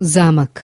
замок.